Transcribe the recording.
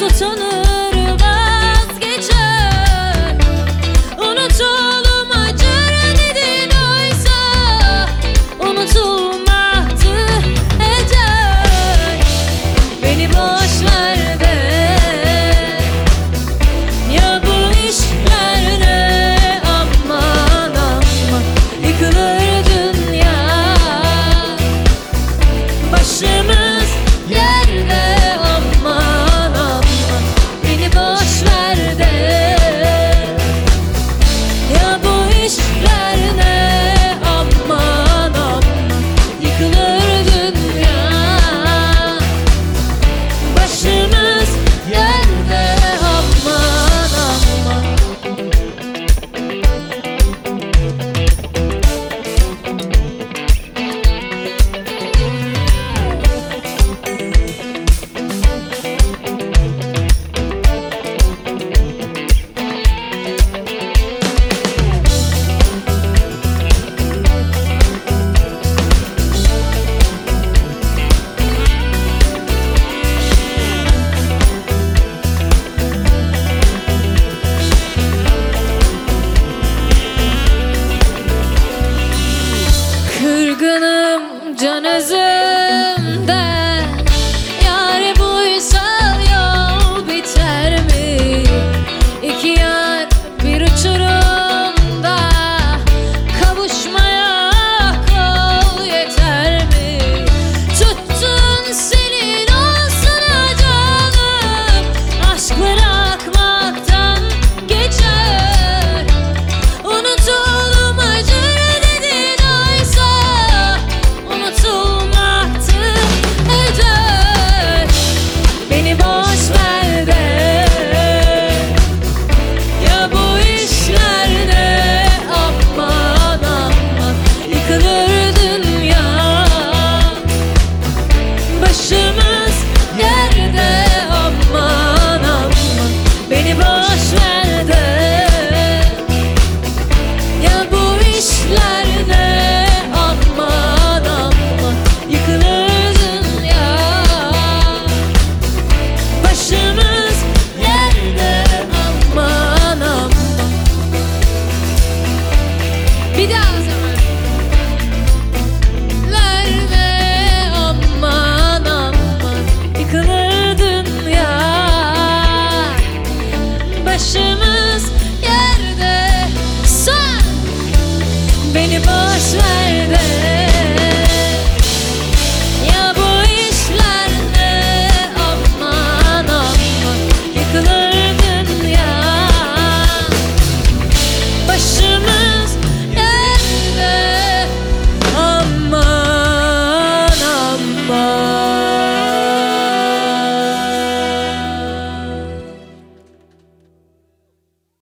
biraz utanır Kırgınım can özümden